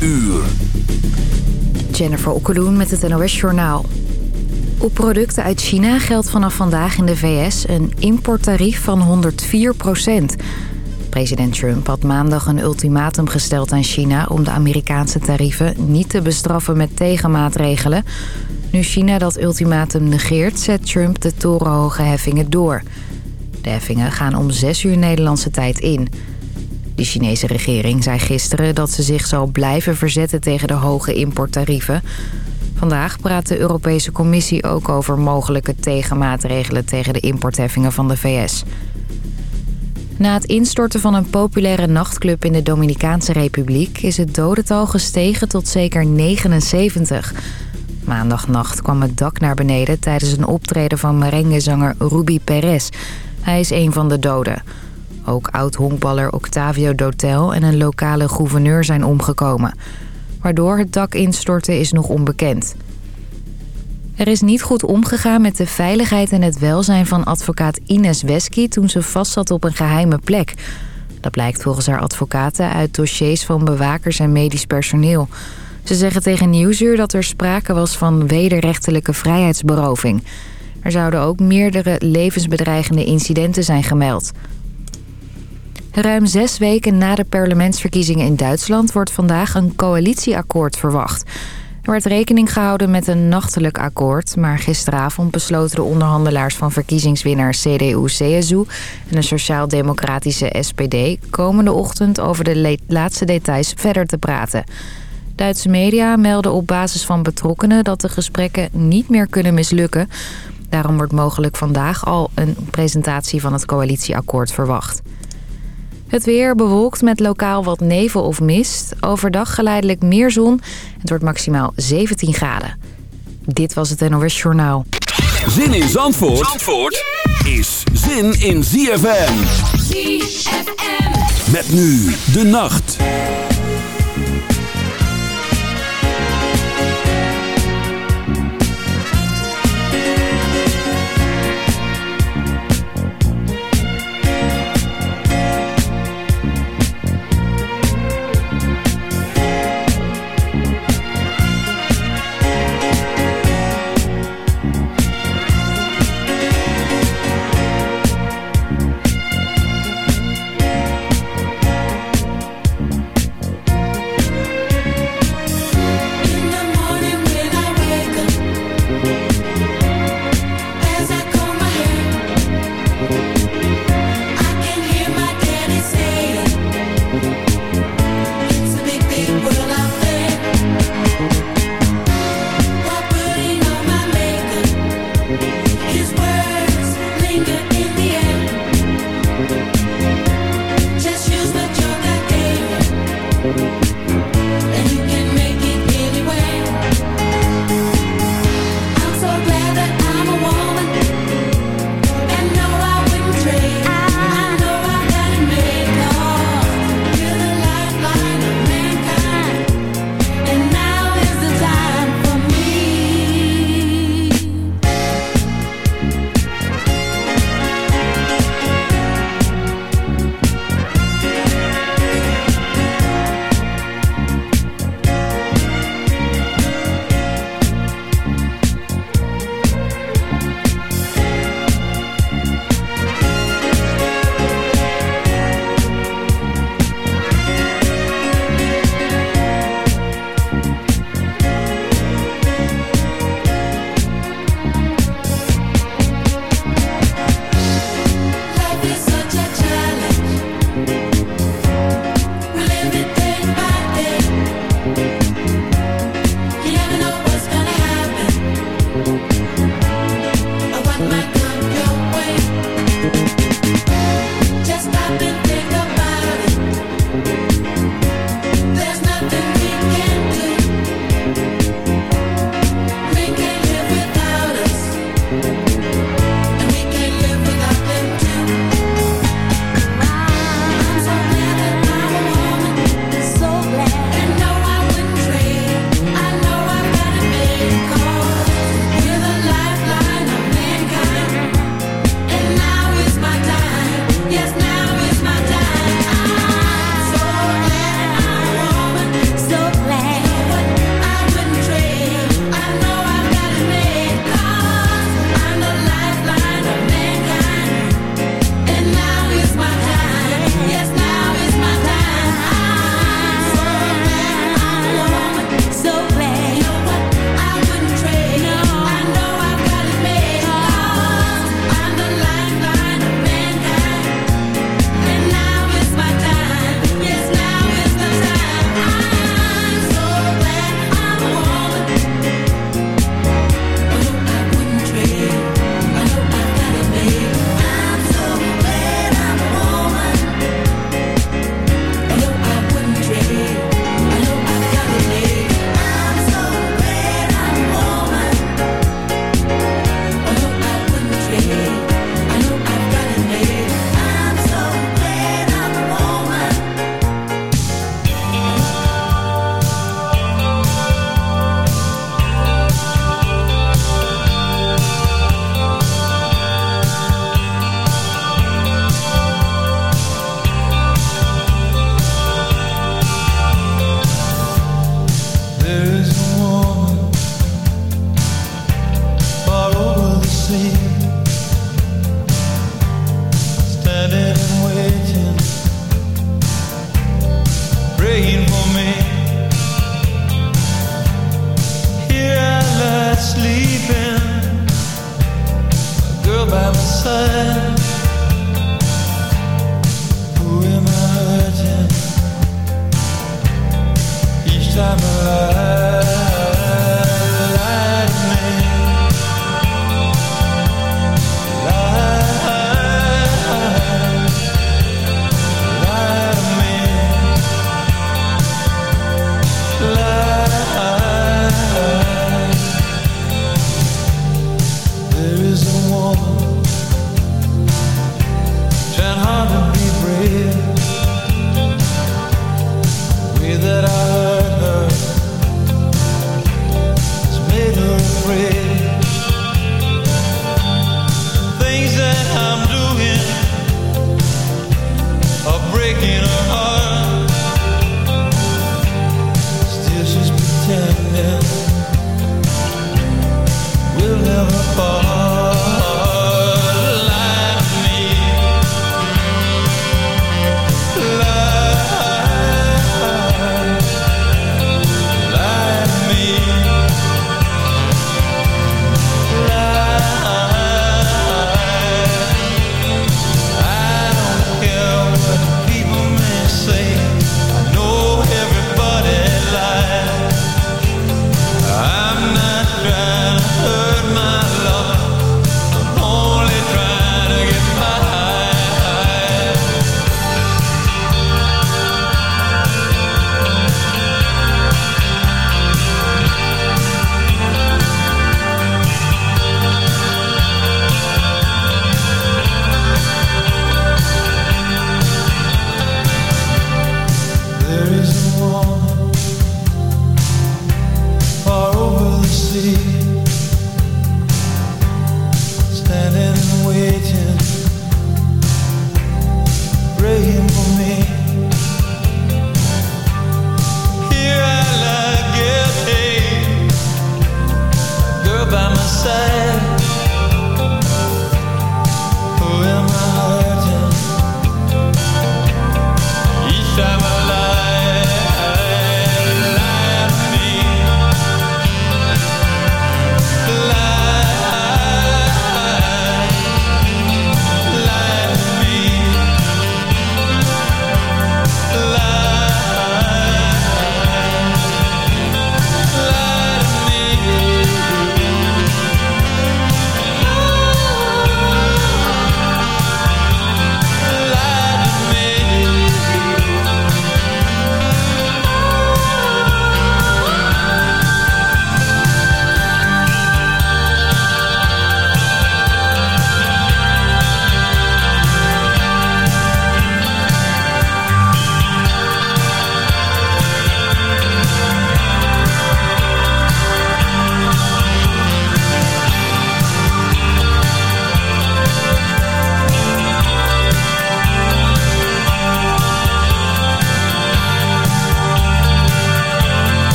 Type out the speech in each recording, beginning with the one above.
uur. Jennifer Okkeloen met het NOS Journaal. Op producten uit China geldt vanaf vandaag in de VS een importtarief van 104 procent. President Trump had maandag een ultimatum gesteld aan China... om de Amerikaanse tarieven niet te bestraffen met tegenmaatregelen. Nu China dat ultimatum negeert, zet Trump de torenhoge heffingen door. De heffingen gaan om 6 uur Nederlandse tijd in... De Chinese regering zei gisteren dat ze zich zal blijven verzetten tegen de hoge importtarieven. Vandaag praat de Europese Commissie ook over mogelijke tegenmaatregelen tegen de importheffingen van de VS. Na het instorten van een populaire nachtclub in de Dominicaanse Republiek... is het dodental gestegen tot zeker 79. Maandagnacht kwam het dak naar beneden tijdens een optreden van merenguezanger Ruby Perez. Hij is een van de doden. Ook oud-honkballer Octavio Dotel en een lokale gouverneur zijn omgekomen. Waardoor het dak instortte is nog onbekend. Er is niet goed omgegaan met de veiligheid en het welzijn van advocaat Ines Wesky... toen ze vastzat op een geheime plek. Dat blijkt volgens haar advocaten uit dossiers van bewakers en medisch personeel. Ze zeggen tegen Nieuwsuur dat er sprake was van wederrechtelijke vrijheidsberoving. Er zouden ook meerdere levensbedreigende incidenten zijn gemeld... Ruim zes weken na de parlementsverkiezingen in Duitsland... wordt vandaag een coalitieakkoord verwacht. Er werd rekening gehouden met een nachtelijk akkoord... maar gisteravond besloten de onderhandelaars van verkiezingswinnaar CDU-CSU... en de sociaal-democratische SPD komende ochtend over de laatste details verder te praten. Duitse media melden op basis van betrokkenen dat de gesprekken niet meer kunnen mislukken... Daarom wordt mogelijk vandaag al een presentatie van het coalitieakkoord verwacht. Het weer bewolkt met lokaal wat nevel of mist. Overdag geleidelijk meer zon. Het wordt maximaal 17 graden. Dit was het NOS Journaal. Zin in Zandvoort, Zandvoort is zin in ZFM. ZFM. Met nu de nacht.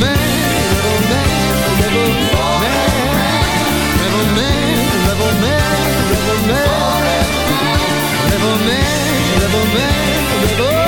Never, man, never, man, never, man, never, man, never, man, never, man, never, man, never, man.